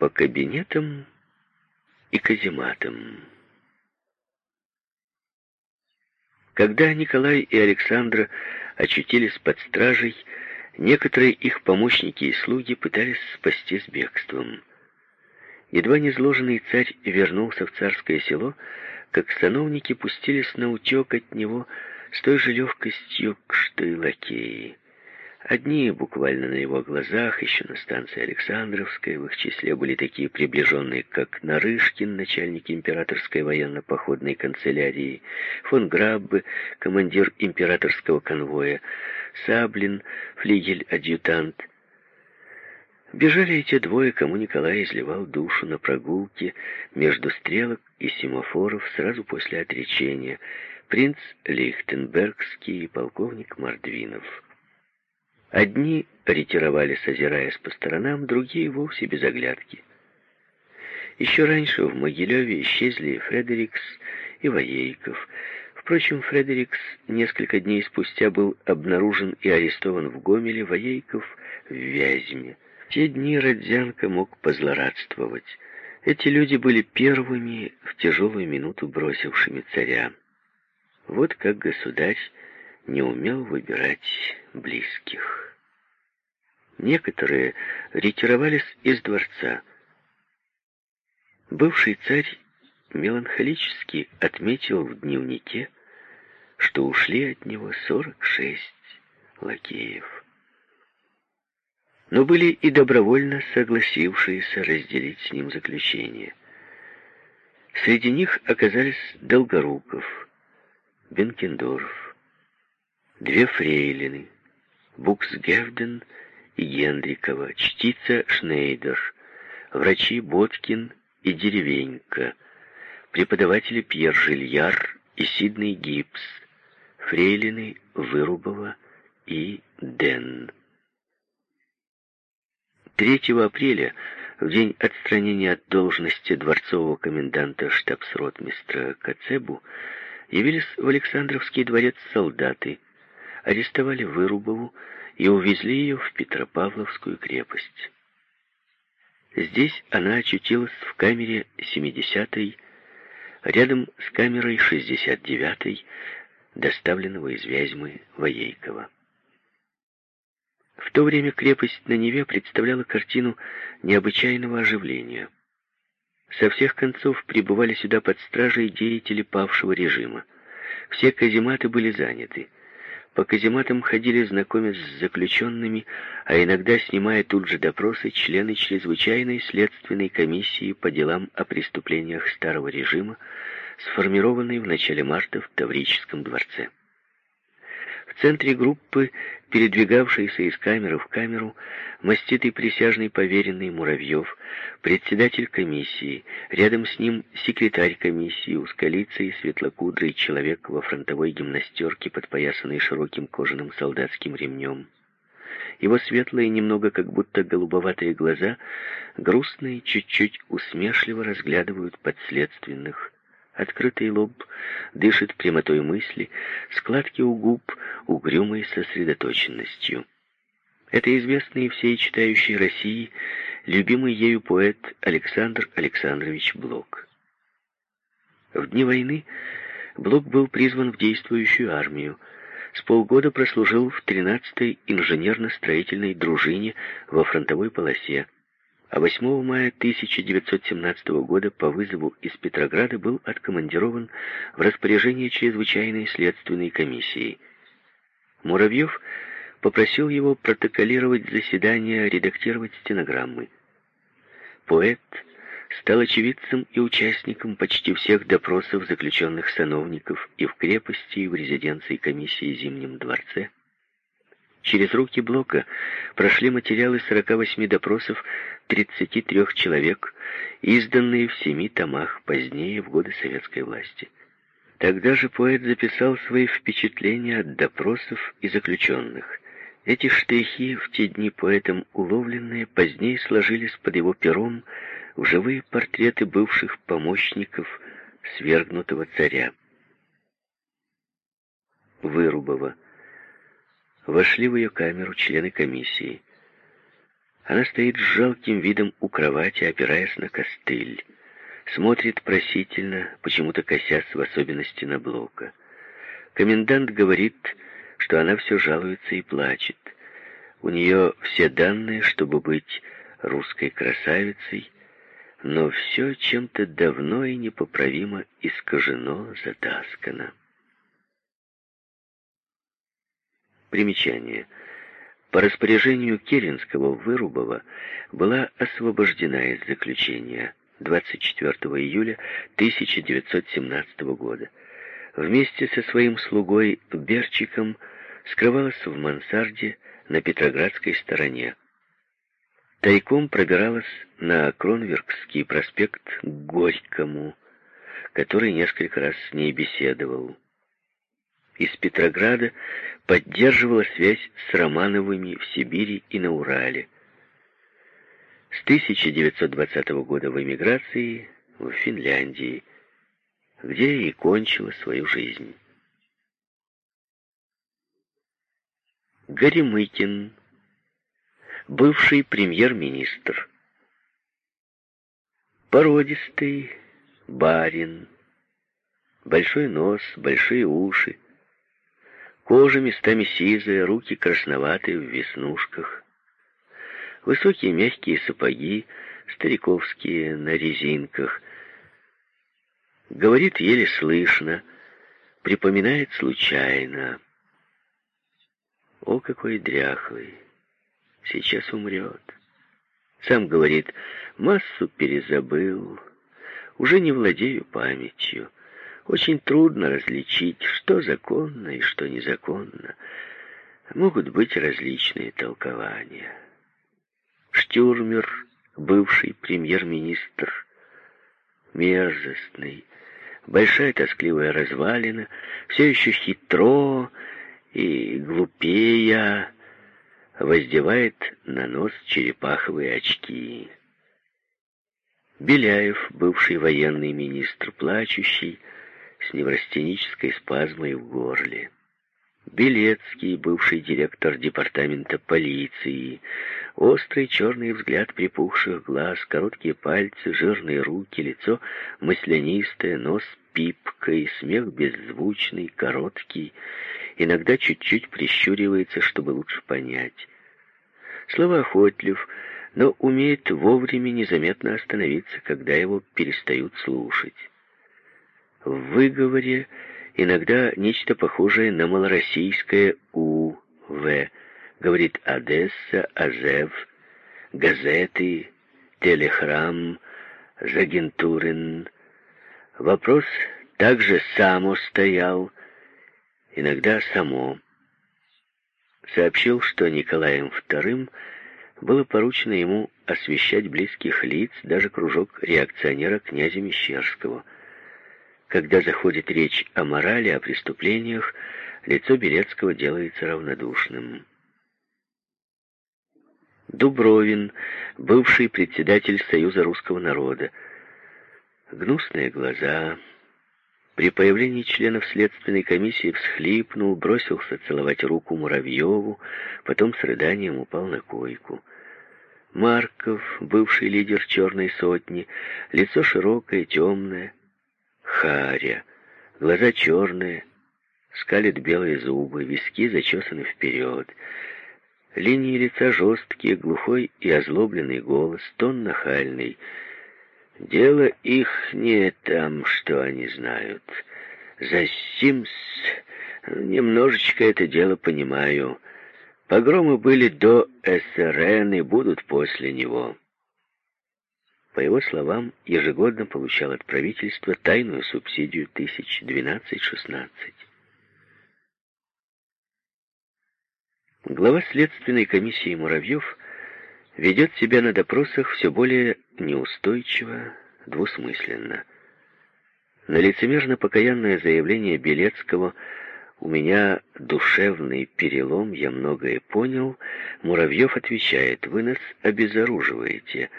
по кабинетам и казематам. Когда Николай и Александра очутились под стражей, некоторые их помощники и слуги пытались спасти с бегством. Едва незложенный царь вернулся в царское село, как сановники пустились на утек от него с той же легкостью, что и лакеи. Одни буквально на его глазах, еще на станции Александровской, в их числе были такие приближенные, как Нарышкин, начальник императорской военно-походной канцелярии, фон Граббе, командир императорского конвоя, Саблин, флигель-адъютант. Бежали эти двое, кому Николай изливал душу на прогулке между стрелок и семафоров сразу после отречения, принц Лихтенбергский и полковник Мордвинов. Одни ретировались, озираясь по сторонам, другие вовсе без оглядки. Еще раньше в Могилеве исчезли Фредерикс и Воейков. Впрочем, Фредерикс несколько дней спустя был обнаружен и арестован в Гомеле, Воейков в Вязьме. В те дни Родзянко мог позлорадствовать. Эти люди были первыми в тяжелую минуту бросившими царя. Вот как государь не умел выбирать близких. Некоторые ретировались из дворца. Бывший царь меланхолически отметил в дневнике, что ушли от него 46 лакеев. Но были и добровольно согласившиеся разделить с ним заключение. Среди них оказались Долгоруков, Бенкендорф, две фрейлины, Буксгевден и Гендрикова, чтица Шнейдер, врачи Боткин и Деревенька, преподаватели Пьер Жильяр и Сиднey Гибс, фрейлины Вырубова и Ден. 3 апреля, в день отстранения от должности дворцового коменданта штабс-ротмистра Кацебу, явились в Александровский дворец солдаты, арестовали Вырубову и увезли ее в Петропавловскую крепость. Здесь она очутилась в камере 70-й, рядом с камерой 69-й, доставленного из Вязьмы Воейкова. В то время крепость на Неве представляла картину необычайного оживления. Со всех концов прибывали сюда под стражей деятели павшего режима. Все казематы были заняты. По казематам ходили знакомясь с заключенными, а иногда, снимая тут же допросы, члены чрезвычайной следственной комиссии по делам о преступлениях старого режима, сформированной в начале марта в Таврическом дворце. В центре группы, передвигавшейся из камеры в камеру, маститый присяжный поверенный Муравьев, председатель комиссии, рядом с ним секретарь комиссии, узколицый, светлокудрый человек во фронтовой гимнастерке, подпоясанный широким кожаным солдатским ремнем. Его светлые, немного как будто голубоватые глаза, грустные, чуть-чуть усмешливо разглядывают подследственных Открытый лоб дышит прямотой мысли, складки у губ угрюмой сосредоточенностью. Это известный всей читающей России любимый ею поэт Александр Александрович Блок. В дни войны Блок был призван в действующую армию, с полгода прослужил в 13-й инженерно-строительной дружине во фронтовой полосе, а 8 мая 1917 года по вызову из Петрограда был откомандирован в распоряжение чрезвычайной следственной комиссии. Муравьев попросил его протоколировать заседания, редактировать стенограммы. Поэт стал очевидцем и участником почти всех допросов заключенных сановников и в крепости, и в резиденции комиссии Зимнем дворце. Через руки Блока прошли материалы 48 допросов 33 человек, изданные в семи томах позднее, в годы советской власти. Тогда же поэт записал свои впечатления от допросов и заключенных. Эти штрихи, в те дни поэтом уловленные, позднее сложились под его пером в живые портреты бывших помощников свергнутого царя. Вырубова. Вошли в ее камеру члены комиссии. Она стоит с жалким видом у кровати, опираясь на костыль. Смотрит просительно, почему-то косясь в особенности на Блока. Комендант говорит, что она все жалуется и плачет. У нее все данные, чтобы быть русской красавицей, но все чем-то давно и непоправимо искажено, затаскано. Примечание. По распоряжению Керенского Вырубова была освобождена из заключения 24 июля 1917 года. Вместе со своим слугой Берчиком скрывалась в мансарде на Петроградской стороне. Тайком пробиралась на Кронверкский проспект к Горькому, который несколько раз с ней беседовал. Из Петрограда поддерживала связь с Романовыми в Сибири и на Урале. С 1920 года в эмиграции в Финляндии, где и кончила свою жизнь. Горемыкин, бывший премьер-министр. Породистый барин, большой нос, большие уши, Кожа местами сизая, руки красноватые в веснушках. Высокие мягкие сапоги, стариковские, на резинках. Говорит еле слышно, припоминает случайно. О, какой дряхлый! Сейчас умрет. Сам говорит, массу перезабыл, уже не владею памятью. Очень трудно различить, что законно и что незаконно. Могут быть различные толкования. Штюрмер, бывший премьер-министр, мерзостный, большая тоскливая развалина, все еще хитро и глупея, воздевает на нос черепаховые очки. Беляев, бывший военный министр, плачущий, с неврастенической спазмой в горле. Белецкий, бывший директор департамента полиции, острый черный взгляд припухших глаз, короткие пальцы, жирные руки, лицо маслянистое, нос пипкой, смех беззвучный, короткий, иногда чуть-чуть прищуривается, чтобы лучше понять. Словоохотлив, но умеет вовремя незаметно остановиться, когда его перестают слушать. В выговоре иногда нечто похожее на малороссийское «у», «в», говорит Одесса, Азев, газеты, телехрам, Загентурен. Вопрос также само стоял, иногда само. Сообщил, что Николаем II было поручено ему освещать близких лиц, даже кружок реакционера князя Мещерского — когда заходит речь о морали, о преступлениях, лицо Белецкого делается равнодушным. Дубровин, бывший председатель Союза русского народа. Гнусные глаза. При появлении членов следственной комиссии всхлипнул, бросился целовать руку Муравьеву, потом с рыданием упал на койку. Марков, бывший лидер «Черной сотни», лицо широкое, темное, Харя. Глаза черные, скалит белые зубы, виски зачесаны вперед. Линии лица жесткие, глухой и озлобленный голос, тон нахальный. Дело их не там, что они знают. За Симс немножечко это дело понимаю. Погромы были до СРН и будут после него. По его словам, ежегодно получал от правительства тайную субсидию тысяч 12-16. Глава следственной комиссии Муравьев ведет себя на допросах все более неустойчиво, двусмысленно. На лицемерно-покаянное заявление Белецкого «У меня душевный перелом, я многое понял», Муравьев отвечает «Вы нас обезоруживаете»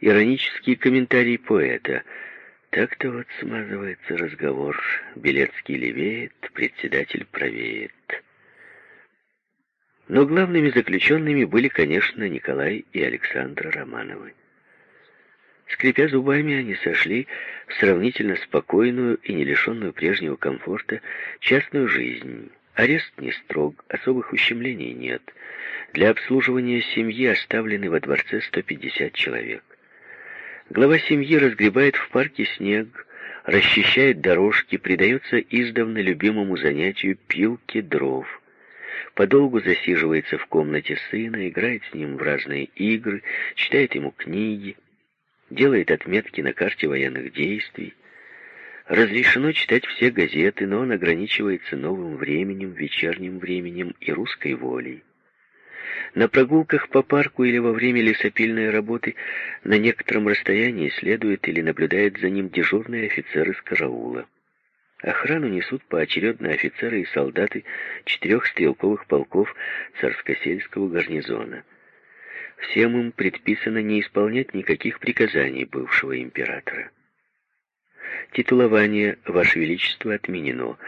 иронический комментарий поэта. Так-то вот смазывается разговор. Белецкий левеет, председатель правеет. Но главными заключенными были, конечно, Николай и Александра Романовы. Скрипя зубами, они сошли в сравнительно спокойную и не лишенную прежнего комфорта частную жизнь. Арест не строг, особых ущемлений нет. Для обслуживания семьи оставлены во дворце 150 человек. Глава семьи разгребает в парке снег, расчищает дорожки, предается издавна любимому занятию пилки дров. Подолгу засиживается в комнате сына, играет с ним в разные игры, читает ему книги, делает отметки на карте военных действий. Разрешено читать все газеты, но он ограничивается новым временем, вечерним временем и русской волей. На прогулках по парку или во время лесопильной работы на некотором расстоянии следует или наблюдает за ним дежурный офицер из караула. Охрану несут поочередно офицеры и солдаты четырех стрелковых полков царскосельского гарнизона. Всем им предписано не исполнять никаких приказаний бывшего императора. Титулование «Ваше Величество» отменено.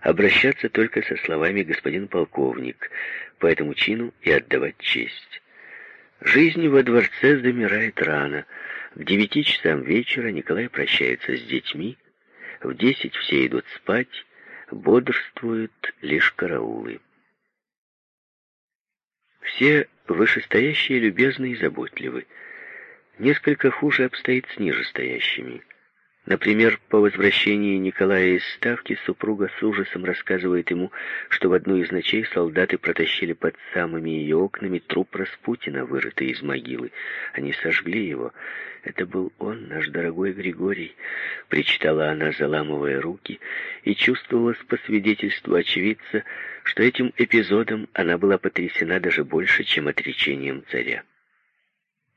Обращаться только со словами «господин полковник», по этому чину и отдавать честь. Жизнь во дворце замирает рано. К девяти часам вечера Николай прощается с детьми, в десять все идут спать, бодрствуют лишь караулы. Все вышестоящие любезны и заботливы. Несколько хуже обстоит с нижестоящими. Например, по возвращении Николая из Ставки супруга с ужасом рассказывает ему, что в одну из ночей солдаты протащили под самыми ее окнами труп Распутина, вырытый из могилы. Они сожгли его. «Это был он, наш дорогой Григорий», — причитала она, заламывая руки, и чувствовалось по свидетельству очевидца, что этим эпизодом она была потрясена даже больше, чем отречением царя.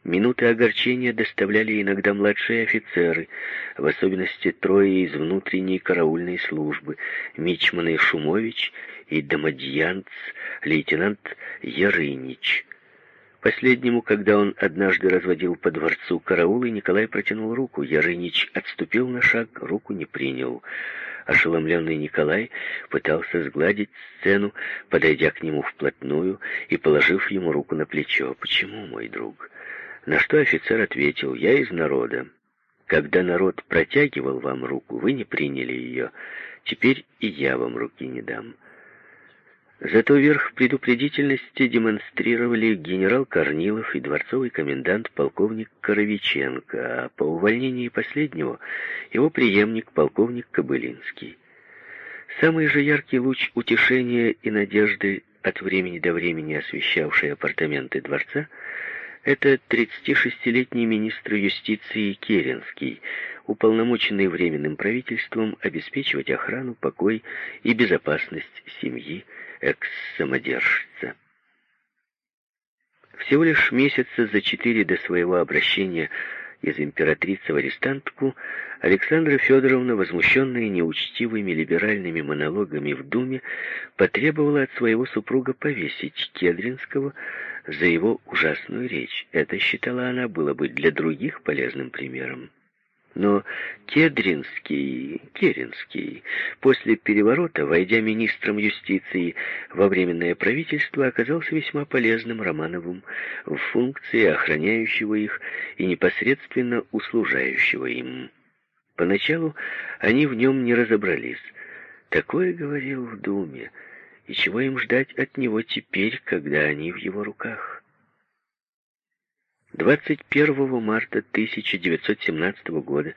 Минуты огорчения доставляли иногда младшие офицеры, в особенности трое из внутренней караульной службы, Мичман Шумович и домадьянц, лейтенант Ярынич. Последнему, когда он однажды разводил по дворцу караулы, Николай протянул руку. Ярынич отступил на шаг, руку не принял. Ошеломленный Николай пытался сгладить сцену, подойдя к нему вплотную и положив ему руку на плечо. «Почему, мой друг?» На что офицер ответил, «Я из народа. Когда народ протягивал вам руку, вы не приняли ее. Теперь и я вам руки не дам». Зато верх предупредительности демонстрировали генерал Корнилов и дворцовый комендант полковник Коровиченко, а по увольнении последнего его преемник полковник Кобылинский. Самый же яркий луч утешения и надежды от времени до времени освещавший апартаменты дворца — это 36-летний министр юстиции Керенский, уполномоченный Временным правительством обеспечивать охрану, покой и безопасность семьи экс-самодержца. Всего лишь месяца за четыре до своего обращения из императрицы в арестантку, Александра Федоровна, возмущенная неучтивыми либеральными монологами в Думе, потребовала от своего супруга повесить Кедринского за его ужасную речь. Это, считала она, было бы для других полезным примером. Но Кедринский, Керенский, после переворота, войдя министром юстиции во Временное правительство, оказался весьма полезным Романовым в функции охраняющего их и непосредственно услужающего им. Поначалу они в нем не разобрались. Такое говорил в Думе, и чего им ждать от него теперь, когда они в его руках? 21 марта 1917 года,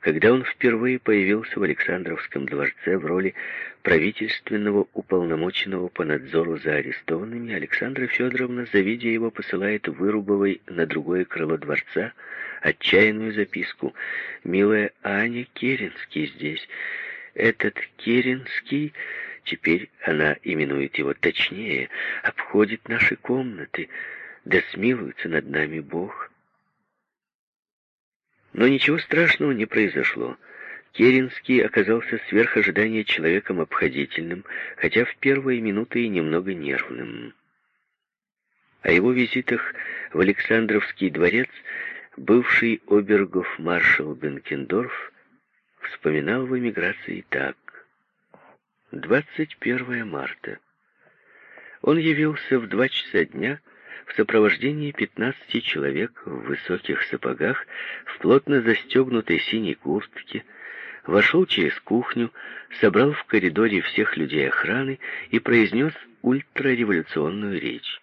когда он впервые появился в Александровском дворце в роли правительственного уполномоченного по надзору за арестованными, Александра Федоровна, завидя его, посылает Вырубовой на другое крыло дворца отчаянную записку. «Милая Аня Керенский здесь. Этот Керенский...» Теперь она именует его точнее, обходит наши комнаты, да смилуется над нами Бог. Но ничего страшного не произошло. Керенский оказался сверх ожидания человеком обходительным, хотя в первые минуты и немного нервным. О его визитах в Александровский дворец бывший обергов маршал Бенкендорф вспоминал в эмиграции так. 21 марта. Он явился в два часа дня в сопровождении 15 человек в высоких сапогах, в плотно застегнутой синей куртке, вошел через кухню, собрал в коридоре всех людей охраны и произнес ультрареволюционную речь.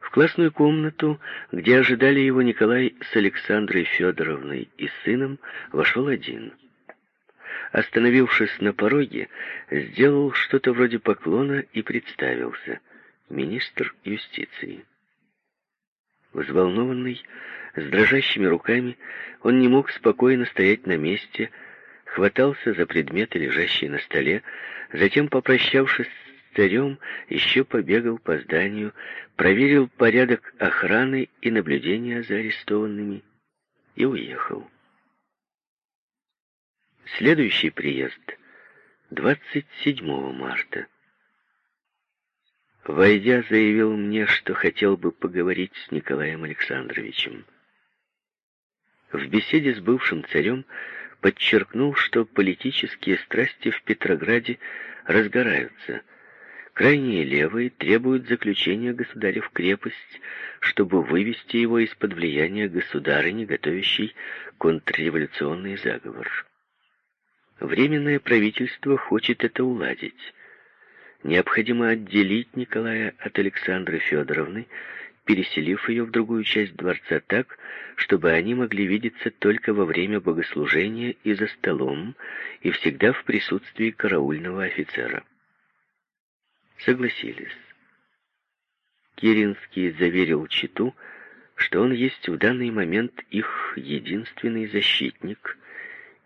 В классную комнату, где ожидали его Николай с Александрой Федоровной и сыном, вошел один. Остановившись на пороге, сделал что-то вроде поклона и представился. Министр юстиции. Взволнованный, с дрожащими руками, он не мог спокойно стоять на месте, хватался за предметы, лежащие на столе, затем, попрощавшись с царем, еще побегал по зданию, проверил порядок охраны и наблюдения за арестованными и уехал. Следующий приезд 27 марта. Войдя, заявил мне, что хотел бы поговорить с Николаем Александровичем. В беседе с бывшим царем подчеркнул, что политические страсти в Петрограде разгораются. Крайние левые требуют заключения государя в крепость, чтобы вывести его из-под влияния государыни, готовящей контрреволюционный заговор. Временное правительство хочет это уладить. Необходимо отделить Николая от Александры Федоровны, переселив ее в другую часть дворца так, чтобы они могли видеться только во время богослужения и за столом, и всегда в присутствии караульного офицера. Согласились. Киринский заверил Читу, что он есть в данный момент их единственный защитник,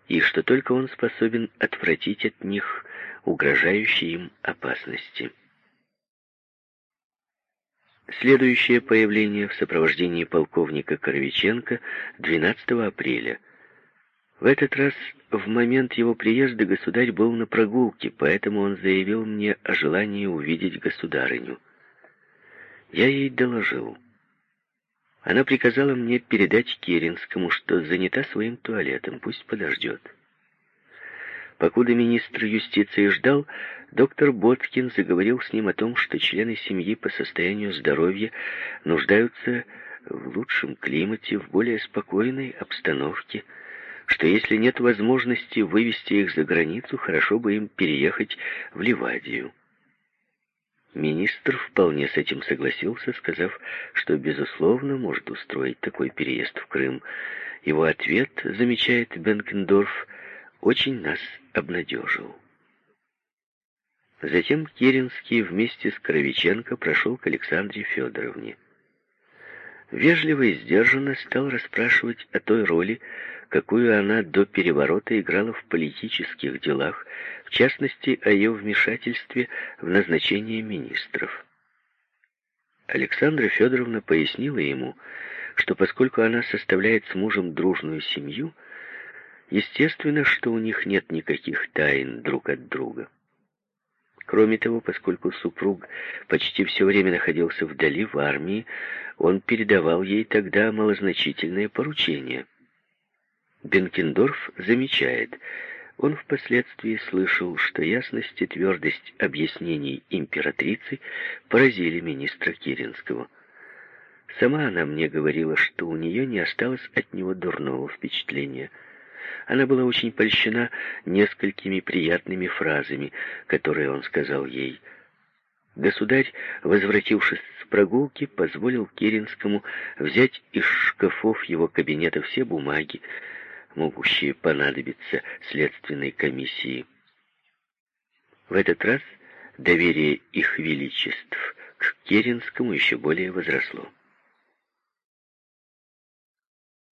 и что только он способен отвратить от них угрожающие им опасности. Следующее появление в сопровождении полковника Коровиченко 12 апреля. В этот раз, в момент его приезда, государь был на прогулке, поэтому он заявил мне о желании увидеть государыню. Я ей доложил. Она приказала мне передать Керенскому, что занята своим туалетом, пусть подождет. Покуда министр юстиции ждал, доктор Боткин заговорил с ним о том, что члены семьи по состоянию здоровья нуждаются в лучшем климате, в более спокойной обстановке, что если нет возможности вывести их за границу, хорошо бы им переехать в Ливадию. Министр вполне с этим согласился, сказав, что, безусловно, может устроить такой переезд в Крым. Его ответ, замечает Бенкендорф, очень нас обнадежил. Затем Керенский вместе с Кровиченко прошел к Александре Федоровне. Вежливо и сдержанно стал расспрашивать о той роли, какую она до переворота играла в политических делах, в частности, о ее вмешательстве в назначение министров. Александра Федоровна пояснила ему, что поскольку она составляет с мужем дружную семью, Естественно, что у них нет никаких тайн друг от друга. Кроме того, поскольку супруг почти все время находился вдали в армии, он передавал ей тогда малозначительные поручения. Бенкендорф замечает, он впоследствии слышал, что ясность и твердость объяснений императрицы поразили министра Киринского. Сама она мне говорила, что у нее не осталось от него дурного впечатления – она была очень польщена несколькими приятными фразами, которые он сказал ей. Государь, возвратившись прогулки, позволил Керенскому взять из шкафов его кабинета все бумаги, могущие понадобиться следственной комиссии. В этот раз доверие их величеств к Керенскому еще более возросло.